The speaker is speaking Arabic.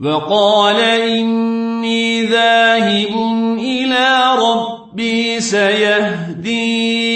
وقال إني ذاهب إلى ربي سيهدين.